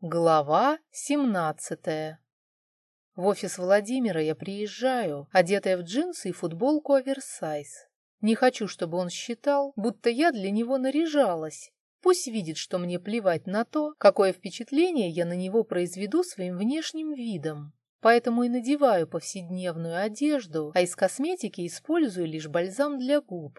Глава семнадцатая В офис Владимира я приезжаю, одетая в джинсы и футболку оверсайз. Не хочу, чтобы он считал, будто я для него наряжалась. Пусть видит, что мне плевать на то, какое впечатление я на него произведу своим внешним видом. Поэтому и надеваю повседневную одежду, а из косметики использую лишь бальзам для губ.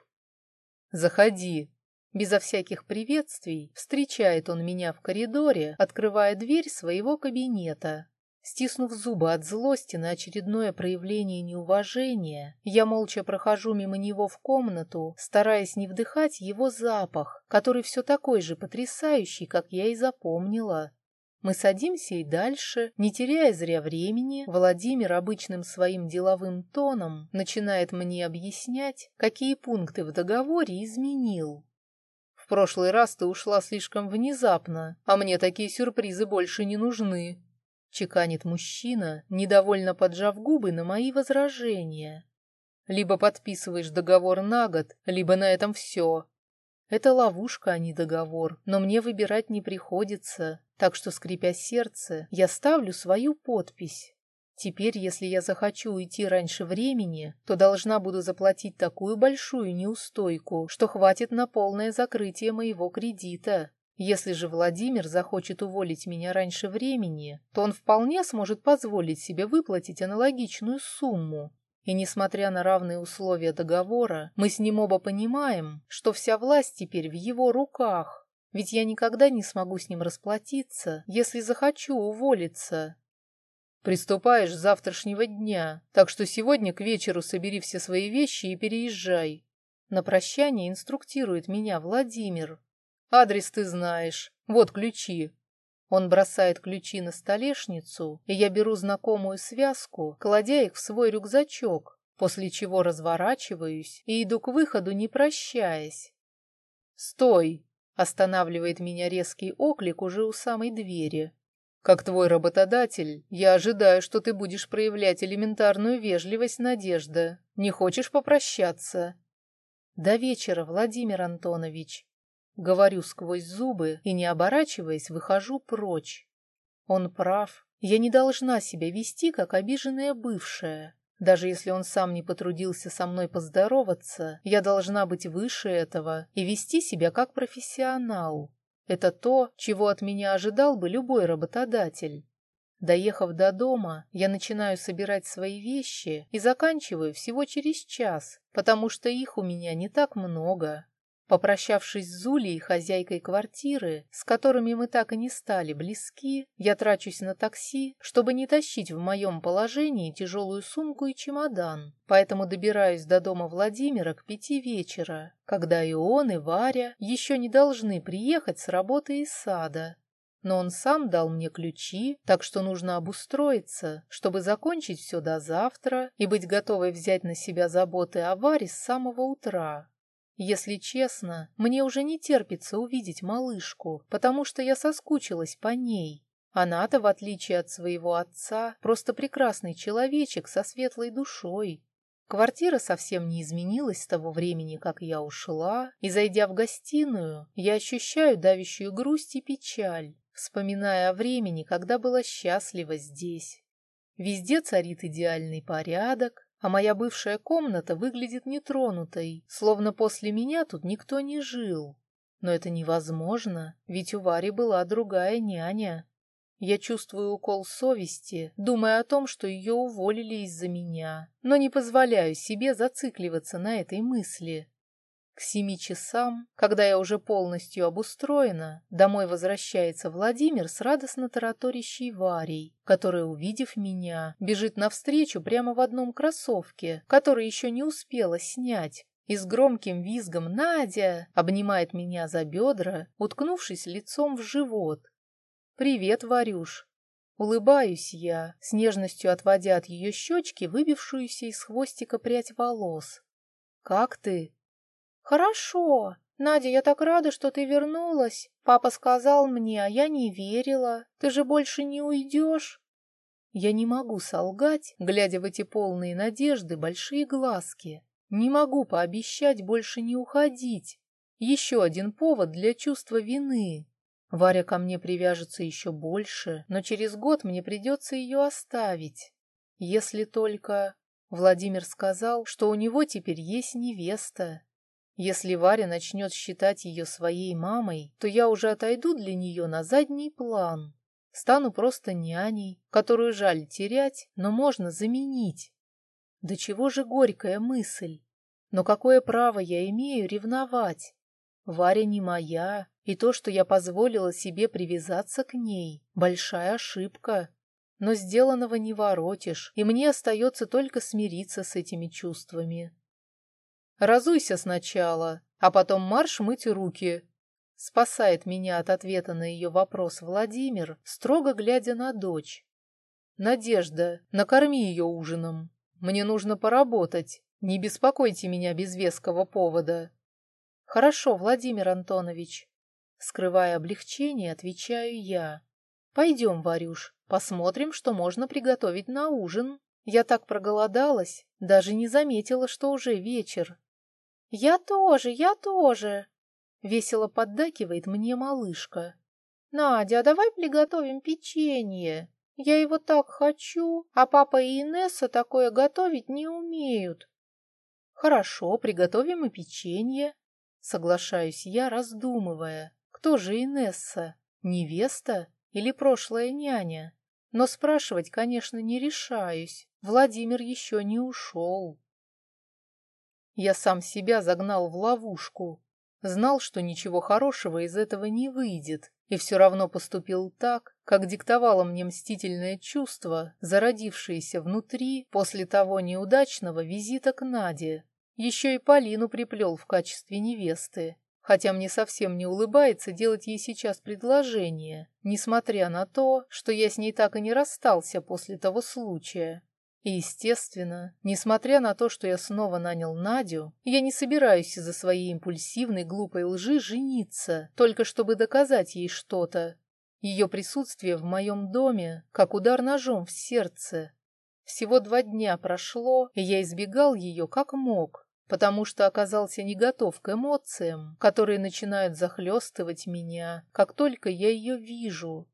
«Заходи», Безо всяких приветствий встречает он меня в коридоре, открывая дверь своего кабинета. Стиснув зубы от злости на очередное проявление неуважения, я молча прохожу мимо него в комнату, стараясь не вдыхать его запах, который все такой же потрясающий, как я и запомнила. Мы садимся и дальше, не теряя зря времени, Владимир обычным своим деловым тоном начинает мне объяснять, какие пункты в договоре изменил прошлый раз ты ушла слишком внезапно, а мне такие сюрпризы больше не нужны», — чеканит мужчина, недовольно поджав губы на мои возражения. «Либо подписываешь договор на год, либо на этом все. Это ловушка, а не договор, но мне выбирать не приходится, так что, скрипя сердце, я ставлю свою подпись». Теперь, если я захочу уйти раньше времени, то должна буду заплатить такую большую неустойку, что хватит на полное закрытие моего кредита. Если же Владимир захочет уволить меня раньше времени, то он вполне сможет позволить себе выплатить аналогичную сумму. И несмотря на равные условия договора, мы с ним оба понимаем, что вся власть теперь в его руках. Ведь я никогда не смогу с ним расплатиться, если захочу уволиться. Приступаешь с завтрашнего дня, так что сегодня к вечеру собери все свои вещи и переезжай. На прощание инструктирует меня Владимир. Адрес ты знаешь. Вот ключи. Он бросает ключи на столешницу, и я беру знакомую связку, кладя их в свой рюкзачок, после чего разворачиваюсь и иду к выходу, не прощаясь. «Стой!» — останавливает меня резкий оклик уже у самой двери. Как твой работодатель, я ожидаю, что ты будешь проявлять элементарную вежливость, Надежда. Не хочешь попрощаться? До вечера, Владимир Антонович. Говорю сквозь зубы и, не оборачиваясь, выхожу прочь. Он прав. Я не должна себя вести, как обиженная бывшая. Даже если он сам не потрудился со мной поздороваться, я должна быть выше этого и вести себя как профессионал. Это то, чего от меня ожидал бы любой работодатель. Доехав до дома, я начинаю собирать свои вещи и заканчиваю всего через час, потому что их у меня не так много. Попрощавшись с Зулей, хозяйкой квартиры, с которыми мы так и не стали близки, я трачусь на такси, чтобы не тащить в моем положении тяжелую сумку и чемодан, поэтому добираюсь до дома Владимира к пяти вечера, когда и он, и Варя еще не должны приехать с работы из сада. Но он сам дал мне ключи, так что нужно обустроиться, чтобы закончить все до завтра и быть готовой взять на себя заботы о Варе с самого утра. Если честно, мне уже не терпится увидеть малышку, потому что я соскучилась по ней. Она-то, в отличие от своего отца, просто прекрасный человечек со светлой душой. Квартира совсем не изменилась с того времени, как я ушла, и, зайдя в гостиную, я ощущаю давящую грусть и печаль, вспоминая о времени, когда была счастлива здесь. Везде царит идеальный порядок, а моя бывшая комната выглядит нетронутой, словно после меня тут никто не жил. Но это невозможно, ведь у Вари была другая няня. Я чувствую укол совести, думая о том, что ее уволили из-за меня, но не позволяю себе зацикливаться на этой мысли. К семи часам, когда я уже полностью обустроена, домой возвращается Владимир с радостно тараторящей Варей, которая, увидев меня, бежит навстречу прямо в одном кроссовке, который еще не успела снять, и с громким визгом «Надя!» обнимает меня за бедра, уткнувшись лицом в живот. «Привет, Варюш!» Улыбаюсь я, с нежностью отводя от ее щечки выбившуюся из хвостика прядь волос. «Как ты?» «Хорошо. Надя, я так рада, что ты вернулась. Папа сказал мне, а я не верила. Ты же больше не уйдешь?» Я не могу солгать, глядя в эти полные надежды большие глазки. Не могу пообещать больше не уходить. Еще один повод для чувства вины. Варя ко мне привяжется еще больше, но через год мне придется ее оставить. Если только... Владимир сказал, что у него теперь есть невеста. Если Варя начнет считать ее своей мамой, то я уже отойду для нее на задний план. Стану просто няней, которую жаль терять, но можно заменить. Да чего же горькая мысль? Но какое право я имею ревновать? Варя не моя, и то, что я позволила себе привязаться к ней, большая ошибка. Но сделанного не воротишь, и мне остается только смириться с этими чувствами. Разуйся сначала, а потом марш мыть руки. Спасает меня от ответа на ее вопрос Владимир, строго глядя на дочь. Надежда, накорми ее ужином. Мне нужно поработать. Не беспокойте меня без веского повода. Хорошо, Владимир Антонович. Скрывая облегчение, отвечаю я. Пойдем, Варюш, посмотрим, что можно приготовить на ужин. Я так проголодалась, даже не заметила, что уже вечер. Я тоже, я тоже. Весело поддакивает мне малышка. Надя, а давай приготовим печенье. Я его так хочу, а папа и Инесса такое готовить не умеют. Хорошо, приготовим и печенье. Соглашаюсь я, раздумывая, кто же Инесса, невеста или прошлая няня? Но спрашивать, конечно, не решаюсь. Владимир еще не ушел. Я сам себя загнал в ловушку. Знал, что ничего хорошего из этого не выйдет, и все равно поступил так, как диктовало мне мстительное чувство, зародившееся внутри после того неудачного визита к Наде. Еще и Полину приплел в качестве невесты, хотя мне совсем не улыбается делать ей сейчас предложение, несмотря на то, что я с ней так и не расстался после того случая. И, естественно, несмотря на то, что я снова нанял Надю, я не собираюсь из-за своей импульсивной глупой лжи жениться, только чтобы доказать ей что-то. Ее присутствие в моем доме, как удар ножом в сердце. Всего два дня прошло, и я избегал ее как мог, потому что оказался не готов к эмоциям, которые начинают захлестывать меня, как только я ее вижу,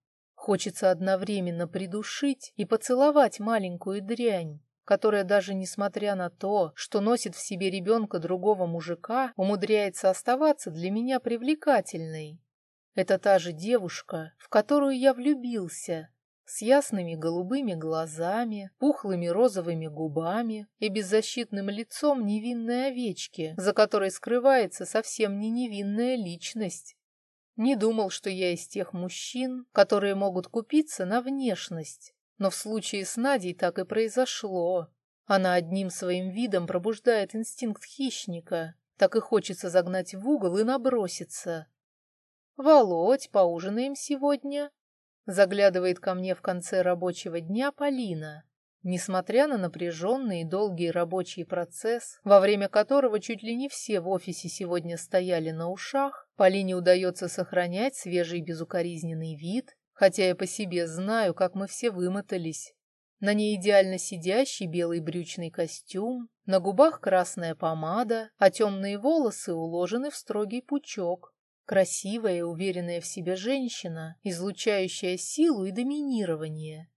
Хочется одновременно придушить и поцеловать маленькую дрянь, которая даже несмотря на то, что носит в себе ребенка другого мужика, умудряется оставаться для меня привлекательной. Это та же девушка, в которую я влюбился, с ясными голубыми глазами, пухлыми розовыми губами и беззащитным лицом невинной овечки, за которой скрывается совсем не невинная личность. Не думал, что я из тех мужчин, которые могут купиться на внешность. Но в случае с Надей так и произошло. Она одним своим видом пробуждает инстинкт хищника. Так и хочется загнать в угол и наброситься. «Володь, поужинаем сегодня?» Заглядывает ко мне в конце рабочего дня Полина. Несмотря на напряженный и долгий рабочий процесс, во время которого чуть ли не все в офисе сегодня стояли на ушах, Полине удается сохранять свежий безукоризненный вид, хотя я по себе знаю, как мы все вымотались. На ней идеально сидящий белый брючный костюм, на губах красная помада, а темные волосы уложены в строгий пучок. Красивая и уверенная в себе женщина, излучающая силу и доминирование.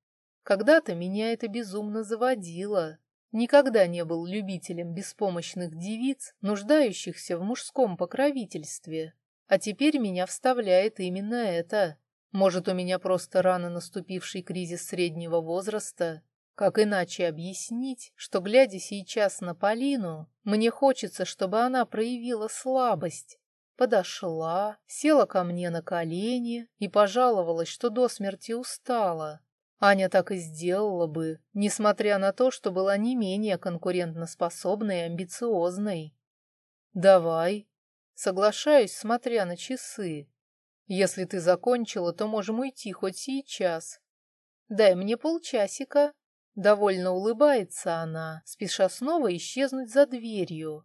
Когда-то меня это безумно заводило. Никогда не был любителем беспомощных девиц, нуждающихся в мужском покровительстве. А теперь меня вставляет именно это. Может, у меня просто рано наступивший кризис среднего возраста? Как иначе объяснить, что, глядя сейчас на Полину, мне хочется, чтобы она проявила слабость? Подошла, села ко мне на колени и пожаловалась, что до смерти устала. Аня так и сделала бы, несмотря на то, что была не менее конкурентноспособной и амбициозной. «Давай». Соглашаюсь, смотря на часы. «Если ты закончила, то можем уйти хоть сейчас». «Дай мне полчасика». Довольно улыбается она, спеша снова исчезнуть за дверью.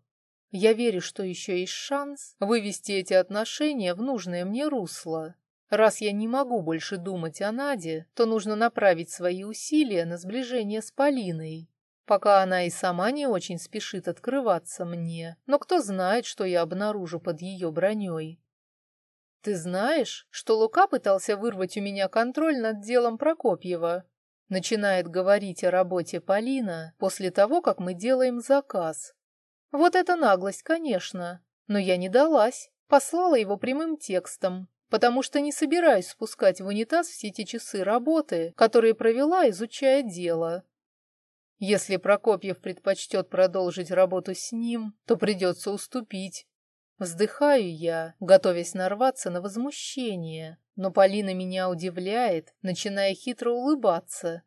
Я верю, что еще есть шанс вывести эти отношения в нужное мне русло. Раз я не могу больше думать о Наде, то нужно направить свои усилия на сближение с Полиной. Пока она и сама не очень спешит открываться мне, но кто знает, что я обнаружу под ее броней. Ты знаешь, что Лука пытался вырвать у меня контроль над делом Прокопьева? Начинает говорить о работе Полина после того, как мы делаем заказ. Вот это наглость, конечно, но я не далась, послала его прямым текстом, потому что не собираюсь спускать в унитаз все те часы работы, которые провела, изучая дело. Если Прокопьев предпочтет продолжить работу с ним, то придется уступить. Вздыхаю я, готовясь нарваться на возмущение, но Полина меня удивляет, начиная хитро улыбаться.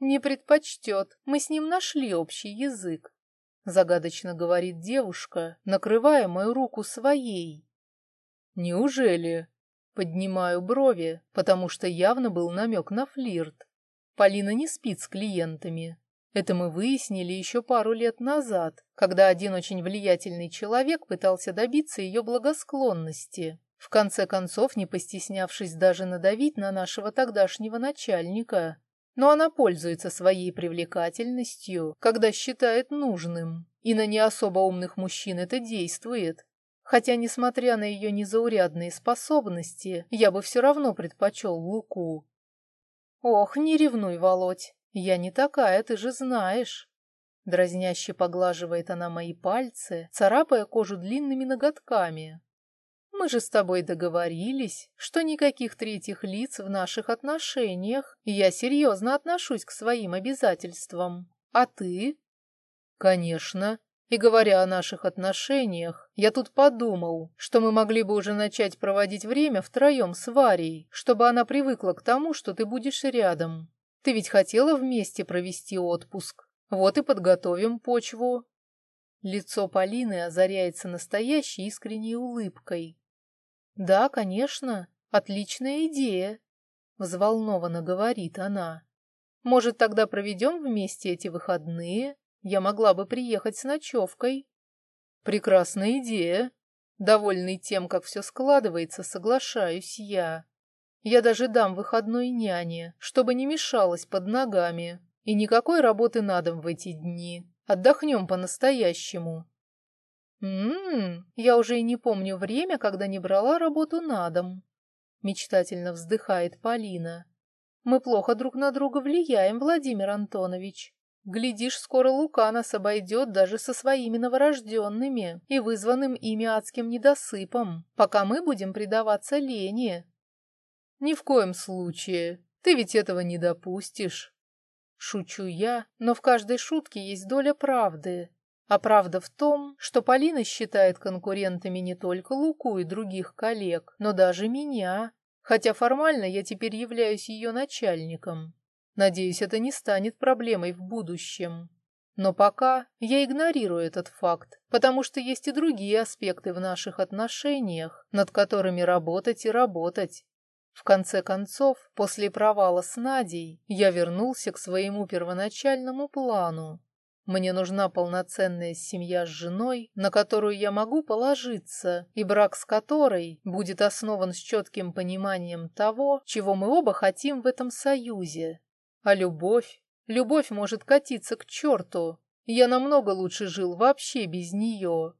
«Не предпочтет, мы с ним нашли общий язык», — загадочно говорит девушка, накрывая мою руку своей. «Неужели?» Поднимаю брови, потому что явно был намек на флирт. Полина не спит с клиентами, это мы выяснили еще пару лет назад, когда один очень влиятельный человек пытался добиться ее благосклонности, в конце концов не постеснявшись даже надавить на нашего тогдашнего начальника. Но она пользуется своей привлекательностью, когда считает нужным, и на не особо умных мужчин это действует. Хотя, несмотря на ее незаурядные способности, я бы все равно предпочел Луку. Ох, не ревнуй, Володь. «Я не такая, ты же знаешь». Дразняще поглаживает она мои пальцы, царапая кожу длинными ноготками. «Мы же с тобой договорились, что никаких третьих лиц в наших отношениях, я серьезно отношусь к своим обязательствам. А ты?» «Конечно. И говоря о наших отношениях, я тут подумал, что мы могли бы уже начать проводить время втроем с Варей, чтобы она привыкла к тому, что ты будешь рядом. Ты ведь хотела вместе провести отпуск. Вот и подготовим почву. Лицо Полины озаряется настоящей искренней улыбкой. Да, конечно, отличная идея, взволнованно говорит она. Может, тогда проведем вместе эти выходные? Я могла бы приехать с ночевкой. Прекрасная идея. Довольный тем, как все складывается, соглашаюсь я. Я даже дам выходной няне, чтобы не мешалась под ногами. И никакой работы на дом в эти дни. Отдохнем по-настоящему. Ммм, я уже и не помню время, когда не брала работу на дом. Мечтательно вздыхает Полина. Мы плохо друг на друга влияем, Владимир Антонович. Глядишь, скоро Лука нас обойдет даже со своими новорожденными и вызванным ими адским недосыпом, пока мы будем предаваться лени. Ни в коем случае. Ты ведь этого не допустишь. Шучу я, но в каждой шутке есть доля правды. А правда в том, что Полина считает конкурентами не только Луку и других коллег, но даже меня, хотя формально я теперь являюсь ее начальником. Надеюсь, это не станет проблемой в будущем. Но пока я игнорирую этот факт, потому что есть и другие аспекты в наших отношениях, над которыми работать и работать. В конце концов, после провала с Надей, я вернулся к своему первоначальному плану. Мне нужна полноценная семья с женой, на которую я могу положиться, и брак с которой будет основан с четким пониманием того, чего мы оба хотим в этом союзе. А любовь? Любовь может катиться к черту. Я намного лучше жил вообще без нее.